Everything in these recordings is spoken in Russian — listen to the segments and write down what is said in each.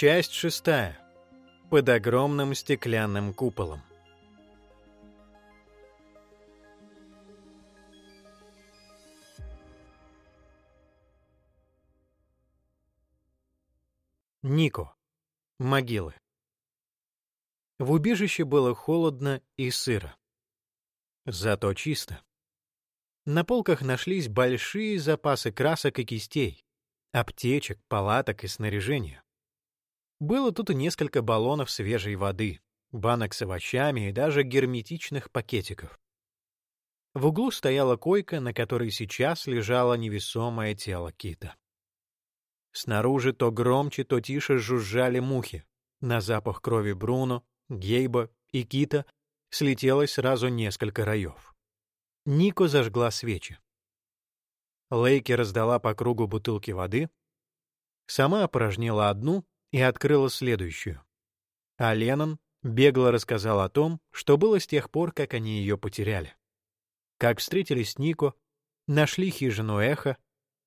Часть шестая. Под огромным стеклянным куполом. Нико. Могилы. В убежище было холодно и сыро. Зато чисто. На полках нашлись большие запасы красок и кистей, аптечек, палаток и снаряжения. Было тут и несколько баллонов свежей воды, банок с овощами и даже герметичных пакетиков. В углу стояла койка, на которой сейчас лежало невесомое тело кита. Снаружи то громче, то тише жужжали мухи. На запах крови Бруно, Гейба и Кита слетелось сразу несколько раев. Нико зажгла свечи. Лейки раздала по кругу бутылки воды, сама опорожнила одну и открыла следующую. А Леннон бегло рассказал о том, что было с тех пор, как они ее потеряли. Как встретились Нико, нашли хижину Эхо,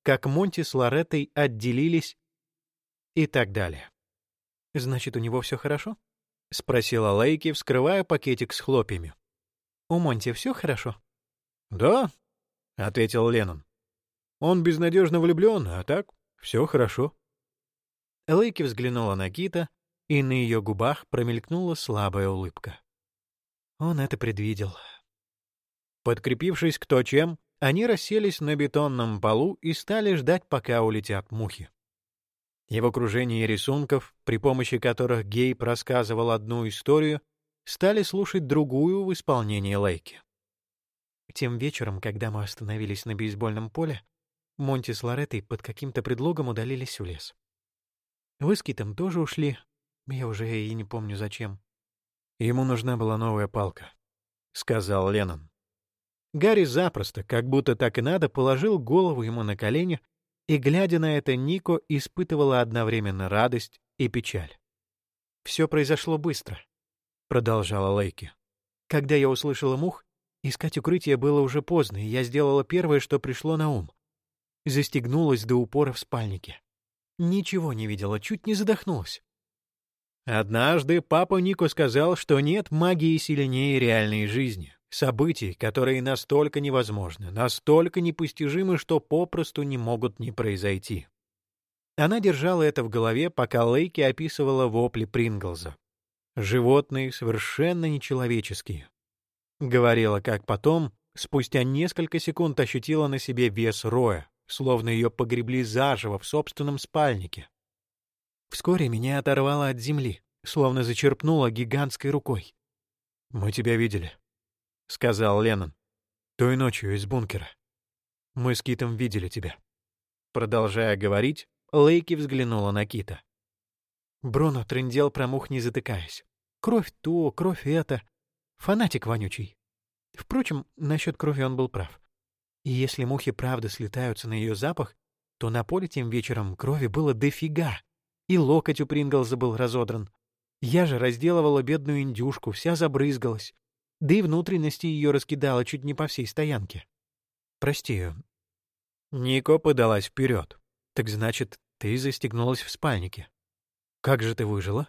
как Монти с Лореттой отделились и так далее. «Значит, у него все хорошо?» — спросила Лейки, вскрывая пакетик с хлопьями. «У Монти все хорошо?» «Да», — ответил Леннон. «Он безнадежно влюблен, а так все хорошо». Лейки взглянула на Кита, и на ее губах промелькнула слабая улыбка. Он это предвидел. Подкрепившись кто чем, они расселись на бетонном полу и стали ждать, пока улетят мухи. И в окружении рисунков, при помощи которых Гейб рассказывал одну историю, стали слушать другую в исполнении Лейки. Тем вечером, когда мы остановились на бейсбольном поле, Монти с Лореттой под каким-то предлогом удалились в лес. Вы с Китом тоже ушли, я уже и не помню зачем. Ему нужна была новая палка, — сказал Леннон. Гарри запросто, как будто так и надо, положил голову ему на колени, и, глядя на это, Нико испытывала одновременно радость и печаль. «Все произошло быстро», — продолжала Лейки. «Когда я услышала мух, искать укрытие было уже поздно, и я сделала первое, что пришло на ум. Застегнулась до упора в спальнике. Ничего не видела, чуть не задохнулась. Однажды папа Нико сказал, что нет магии сильнее реальной жизни. Событий, которые настолько невозможны, настолько непостижимы, что попросту не могут не произойти. Она держала это в голове, пока Лейки описывала вопли Принглза. Животные совершенно нечеловеческие. Говорила, как потом, спустя несколько секунд ощутила на себе вес Роя, словно ее погребли заживо в собственном спальнике. Вскоре меня оторвало от земли, словно зачерпнуло гигантской рукой. «Мы тебя видели», — сказал Леннон. «Той ночью из бункера. Мы с Китом видели тебя». Продолжая говорить, Лейки взглянула на Кита. Бруно трындел про мух, не затыкаясь. Кровь то, кровь это. Фанатик вонючий. Впрочем, насчет крови он был прав. И если мухи правда слетаются на ее запах, то на поле тем вечером крови было дофига. И локоть у Принглза был разодран. Я же разделывала бедную индюшку, вся забрызгалась да и внутренности ее раскидало чуть не по всей стоянке. Прости. Нико подалась вперед. Так значит, ты застегнулась в спальнике. Как же ты выжила?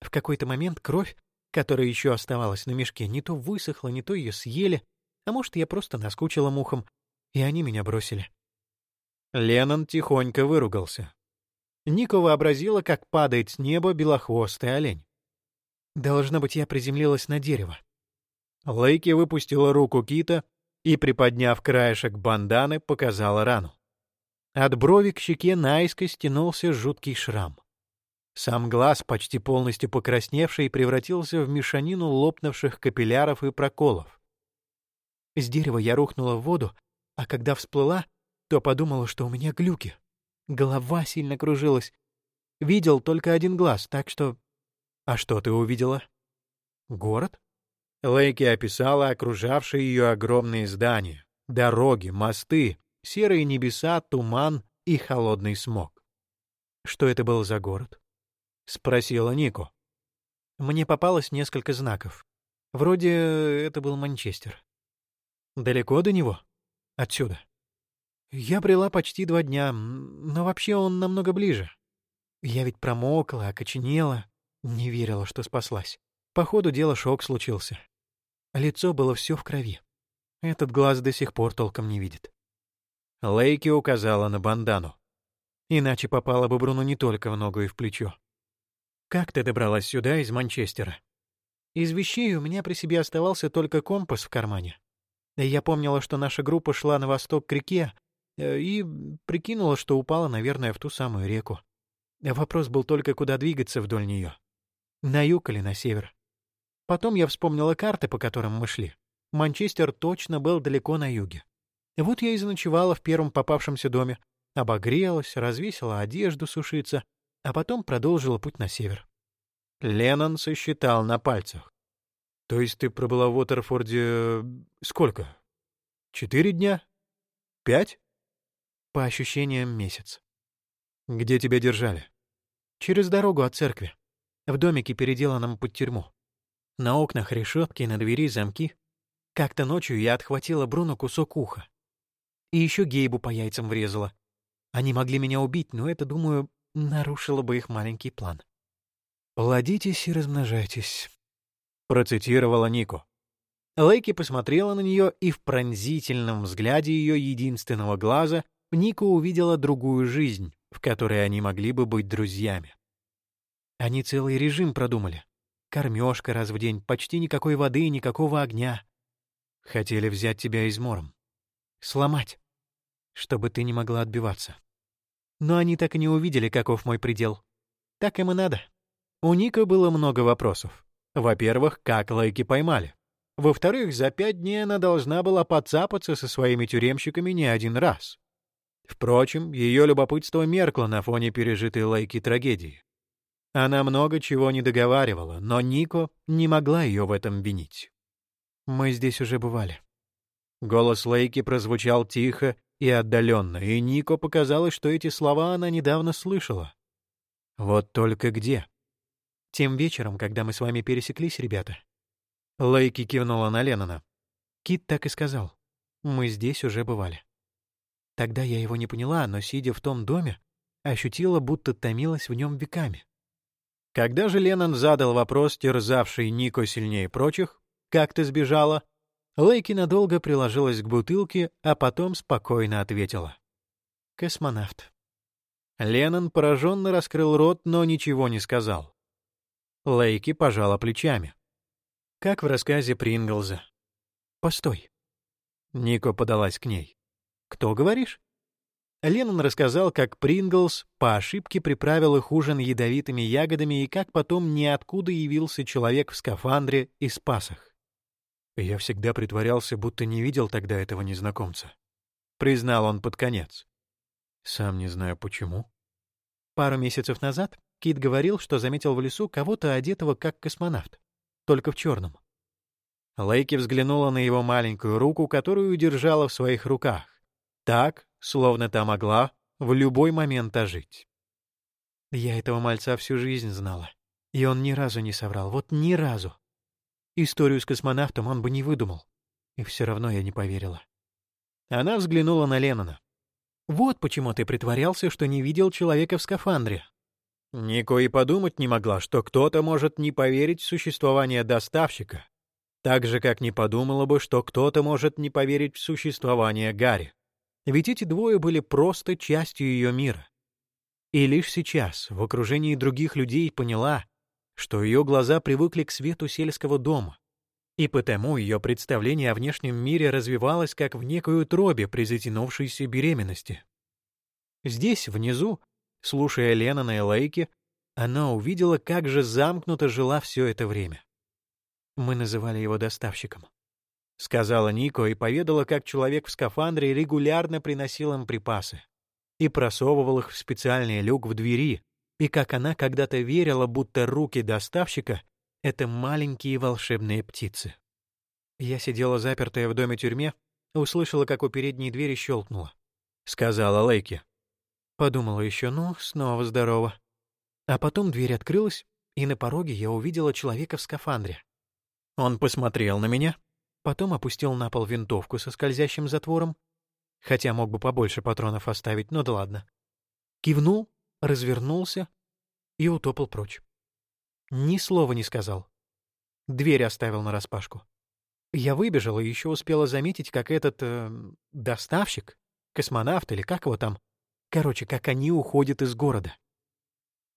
В какой-то момент кровь, которая еще оставалась на мешке, не то высохла, не то ее съели, а может, я просто наскучила мухам, и они меня бросили. Леннон тихонько выругался. Нико вообразила, как падает с неба белохвостый олень. Должно быть, я приземлилась на дерево. Лейки выпустила руку Кита и, приподняв краешек банданы, показала рану. От брови к щеке наискось тянулся жуткий шрам. Сам глаз, почти полностью покрасневший, превратился в мешанину лопнувших капилляров и проколов. С дерева я рухнула в воду, а когда всплыла, то подумала, что у меня глюки. Голова сильно кружилась. Видел только один глаз, так что... А что ты увидела? Город? Лейки описала окружавшие ее огромные здания, дороги, мосты, серые небеса, туман и холодный смог. «Что это был за город?» — спросила Нико. Мне попалось несколько знаков. Вроде это был Манчестер. Далеко до него? Отсюда. Я брела почти два дня, но вообще он намного ближе. Я ведь промокла, окоченела, не верила, что спаслась. По ходу дела шок случился. Лицо было все в крови. Этот глаз до сих пор толком не видит. Лейки указала на бандану. Иначе попала бы Бруно не только в ногу и в плечо. «Как ты добралась сюда из Манчестера?» Из вещей у меня при себе оставался только компас в кармане. Я помнила, что наша группа шла на восток к реке, э, и прикинула, что упала, наверное, в ту самую реку. Вопрос был только, куда двигаться вдоль нее. На юг или на север. Потом я вспомнила карты, по которым мы шли. Манчестер точно был далеко на юге. Вот я и заночевала в первом попавшемся доме, обогрелась, развесила одежду сушиться, а потом продолжила путь на север. Леннон сосчитал на пальцах. То есть ты пробыла в Уотерфорде... сколько? Четыре дня? Пять? По ощущениям, месяц. Где тебя держали? Через дорогу от церкви. В домике, переделанном под тюрьму. На окнах решетки, на двери замки. Как-то ночью я отхватила Бруно кусок уха. И еще Гейбу по яйцам врезала. Они могли меня убить, но это, думаю, нарушило бы их маленький план. «Плодитесь и размножайтесь», — процитировала Нико. Лейки посмотрела на нее, и в пронзительном взгляде ее единственного глаза Нико увидела другую жизнь, в которой они могли бы быть друзьями. Они целый режим продумали. Кормежка раз в день, почти никакой воды, никакого огня. Хотели взять тебя измором. Сломать, чтобы ты не могла отбиваться. Но они так и не увидели, каков мой предел. Так им и надо. У Ника было много вопросов. Во-первых, как Лайки поймали? Во-вторых, за пять дней она должна была подцапаться со своими тюремщиками не один раз. Впрочем, ее любопытство меркло на фоне пережитой Лайки трагедии. Она много чего не договаривала, но Нико не могла ее в этом винить. «Мы здесь уже бывали». Голос Лейки прозвучал тихо и отдаленно, и Нико показалось, что эти слова она недавно слышала. Вот только где? Тем вечером, когда мы с вами пересеклись, ребята. Лейки кивнула на Леннона. Кит так и сказал. Мы здесь уже бывали. Тогда я его не поняла, но, сидя в том доме, ощутила, будто томилась в нем веками. Когда же Леннон задал вопрос, терзавший Нико сильнее прочих, «Как ты сбежала?», Лейки надолго приложилась к бутылке, а потом спокойно ответила. «Космонавт». Леннон пораженно раскрыл рот, но ничего не сказал. Лейки пожала плечами. Как в рассказе Принглза. «Постой». Нико подалась к ней. «Кто, говоришь?» Леннон рассказал, как Принглс по ошибке приправил их ужин ядовитыми ягодами и как потом ниоткуда явился человек в скафандре и спасах. Я всегда притворялся, будто не видел тогда этого незнакомца. Признал он под конец. Сам не знаю почему. Пару месяцев назад Кит говорил, что заметил в лесу кого-то одетого как космонавт, только в черном. Лейки взглянула на его маленькую руку, которую держала в своих руках. Так, словно та могла в любой момент ожить. Я этого мальца всю жизнь знала. И он ни разу не соврал, вот ни разу. Историю с космонавтом он бы не выдумал. И все равно я не поверила. Она взглянула на Леннона. «Вот почему ты притворялся, что не видел человека в скафандре. Нико и подумать не могла, что кто-то может не поверить в существование доставщика, так же, как не подумала бы, что кто-то может не поверить в существование Гарри. Ведь эти двое были просто частью ее мира. И лишь сейчас, в окружении других людей, поняла, что ее глаза привыкли к свету сельского дома, и потому ее представление о внешнем мире развивалось как в некую тробе при затянувшейся беременности. Здесь, внизу, Слушая Леннона и Лейки, она увидела, как же замкнуто жила все это время. Мы называли его доставщиком. — сказала Нико и поведала, как человек в скафандре регулярно приносил им припасы и просовывал их в специальный люк в двери, и как она когда-то верила, будто руки доставщика — это маленькие волшебные птицы. Я сидела запертая в доме-тюрьме, услышала, как у передней двери щелкнуло. — сказала Лейки. Подумала еще, ну, снова здорово. А потом дверь открылась, и на пороге я увидела человека в скафандре. Он посмотрел на меня, потом опустил на пол винтовку со скользящим затвором, хотя мог бы побольше патронов оставить, но да ладно. Кивнул, развернулся и утопал прочь. Ни слова не сказал. Дверь оставил нараспашку. Я выбежала и еще успела заметить, как этот... Э, доставщик, космонавт или как его там... Короче, как они уходят из города.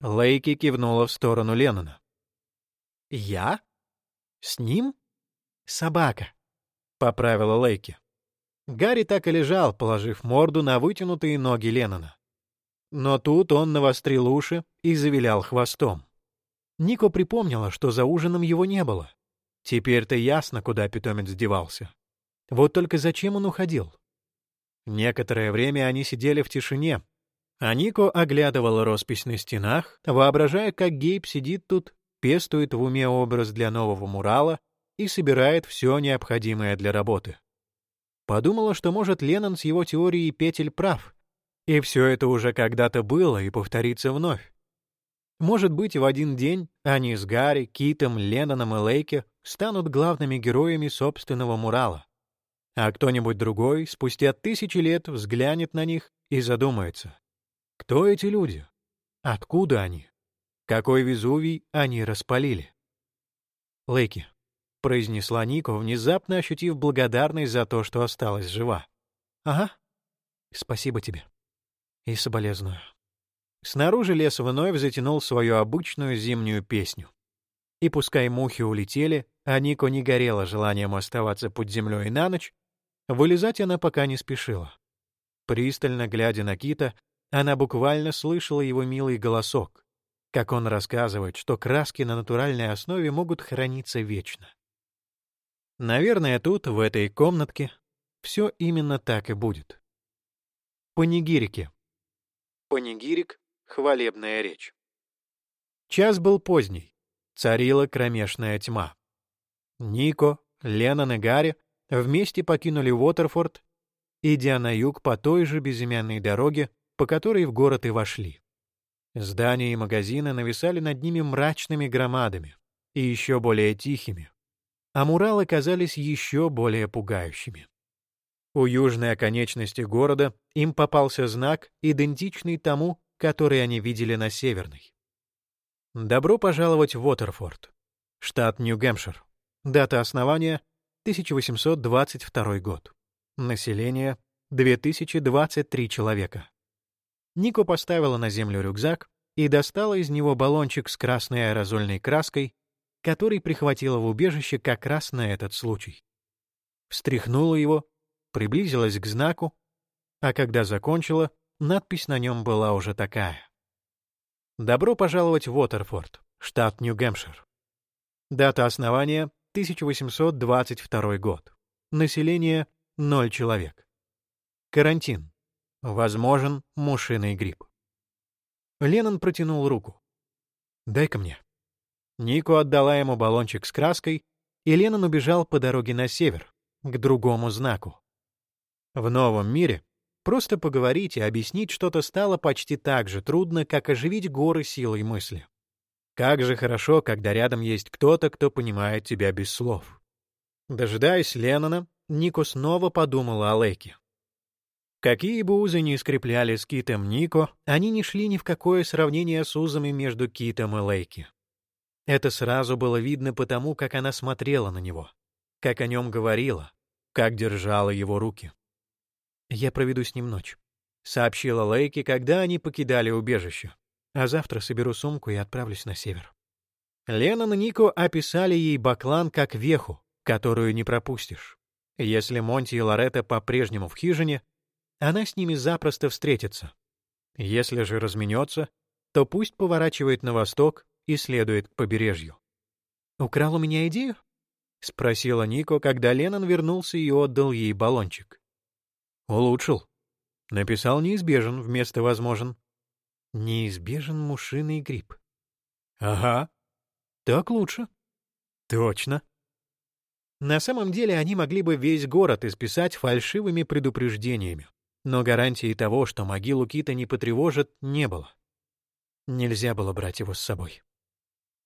Лейки кивнула в сторону Леннона. «Я? С ним? Собака», — поправила Лейки. Гарри так и лежал, положив морду на вытянутые ноги Леннона. Но тут он навострил уши и завилял хвостом. Нико припомнила, что за ужином его не было. Теперь-то ясно, куда питомец девался. Вот только зачем он уходил? Некоторое время они сидели в тишине, а Нико оглядывала роспись на стенах, воображая, как Гейб сидит тут, пестует в уме образ для нового мурала и собирает все необходимое для работы. Подумала, что, может, Леннон с его теорией петель прав, и все это уже когда-то было и повторится вновь. Может быть, в один день они с Гарри, Китом, Ленноном и Лейке станут главными героями собственного мурала. А кто-нибудь другой спустя тысячи лет взглянет на них и задумается. Кто эти люди? Откуда они? Какой Везувий они распалили? «Лейки», — произнесла Нико, внезапно ощутив благодарность за то, что осталась жива. «Ага. Спасибо тебе. И соболезную». Снаружи лес вновь затянул свою обычную зимнюю песню. И пускай мухи улетели, а Нико не горела желанием оставаться под землей на ночь, вылезать она пока не спешила. Пристально глядя на Кита, она буквально слышала его милый голосок, как он рассказывает, что краски на натуральной основе могут храниться вечно. Наверное, тут, в этой комнатке, все именно так и будет. Панигирики. Панигирик Хвалебная речь. Час был поздний. Царила кромешная тьма. Нико, Леннон и Гарри вместе покинули Уотерфорд, идя на юг по той же безымянной дороге, по которой в город и вошли. Здания и магазины нависали над ними мрачными громадами и еще более тихими, а муралы казались еще более пугающими. У южной оконечности города им попался знак, идентичный тому, который они видели на Северной. Добро пожаловать в Уотерфорд, штат Нью-Гэмпшир. Дата основания — 1822 год. Население — 2023 человека. Нико поставила на землю рюкзак и достала из него баллончик с красной аэрозольной краской, который прихватила в убежище как раз на этот случай. Встряхнула его, приблизилась к знаку, а когда закончила, Надпись на нем была уже такая. «Добро пожаловать в Уотерфорд, штат Нью-Гэмпшир. Дата основания — 1822 год. Население — 0 человек. Карантин. Возможен мушиный грипп». Леннон протянул руку. «Дай-ка мне». Нику отдала ему баллончик с краской, и Леннон убежал по дороге на север, к другому знаку. В новом мире Просто поговорить и объяснить что-то стало почти так же трудно, как оживить горы силой мысли. Как же хорошо, когда рядом есть кто-то, кто понимает тебя без слов. Дожидаясь Леннона, Нико снова подумала о Лейке. Какие бы узы ни скрепляли с Китом Нико, они не шли ни в какое сравнение с узами между Китом и Лейки. Это сразу было видно потому, как она смотрела на него, как о нем говорила, как держала его руки. «Я проведу с ним ночь», — сообщила Лейки, когда они покидали убежище. «А завтра соберу сумку и отправлюсь на север». Леннон и Нико описали ей Баклан как веху, которую не пропустишь. Если Монти и Лоретта по-прежнему в хижине, она с ними запросто встретится. Если же разменется, то пусть поворачивает на восток и следует к побережью. «Украл у меня идею?» — спросила Нико, когда Леннон вернулся и отдал ей баллончик. Улучшил. Написал неизбежен вместо возможен. Неизбежен мушиный грипп. Ага. Так лучше. Точно. На самом деле они могли бы весь город исписать фальшивыми предупреждениями, но гарантии того, что могилу Кита не потревожит, не было. Нельзя было брать его с собой.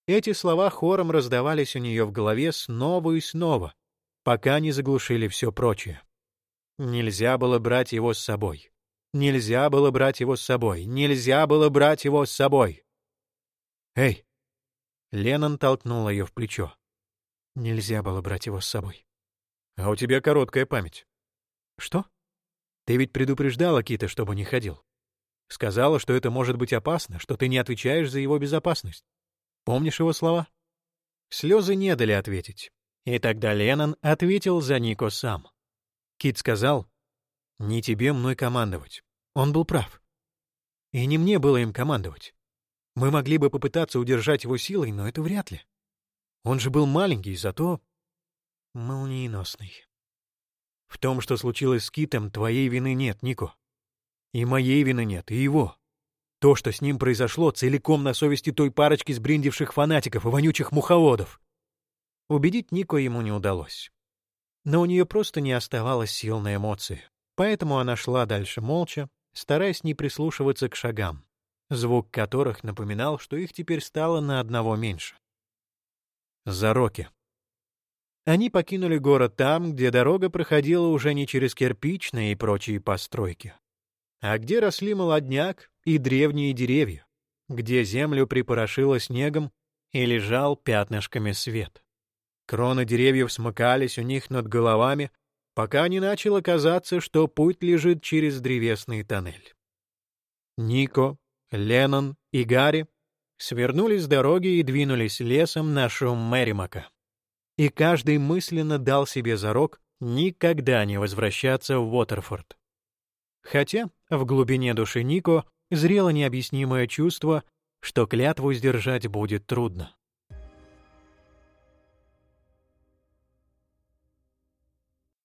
Эти слова хором раздавались у нее в голове снова и снова, пока не заглушили все прочее. Нельзя было брать его с собой. Нельзя было брать его с собой. Нельзя было брать его с собой. «Эй!» Леннон толкнул ее в плечо. Нельзя было брать его с собой. «А у тебя короткая память». «Что?» «Ты ведь предупреждала Кита, чтобы не ходил. Сказала, что это может быть опасно, что ты не отвечаешь за его безопасность. Помнишь его слова?» Слезы не дали ответить. И тогда Леннон ответил за Нико сам. Кит сказал, «Не тебе мной командовать». Он был прав. И не мне было им командовать. Мы могли бы попытаться удержать его силой, но это вряд ли. Он же был маленький, зато молниеносный. В том, что случилось с Китом, твоей вины нет, Нико. И моей вины нет, и его. То, что с ним произошло, целиком на совести той парочки сбриндивших фанатиков и вонючих муховодов. Убедить Нико ему не удалось. Но у нее просто не оставалось сил на эмоции. Поэтому она шла дальше молча, стараясь не прислушиваться к шагам, звук которых напоминал, что их теперь стало на одного меньше. Зароки. Они покинули город там, где дорога проходила уже не через кирпичные и прочие постройки, а где росли молодняк и древние деревья, где землю припорошило снегом и лежал пятнышками свет. Кроны деревьев смыкались у них над головами, пока не начало казаться, что путь лежит через древесный тоннель. Нико, Леннон и Гарри свернули с дороги и двинулись лесом на шум Мэримака. И каждый мысленно дал себе зарок никогда не возвращаться в Уотерфорд. Хотя в глубине души Нико зрело необъяснимое чувство, что клятву сдержать будет трудно.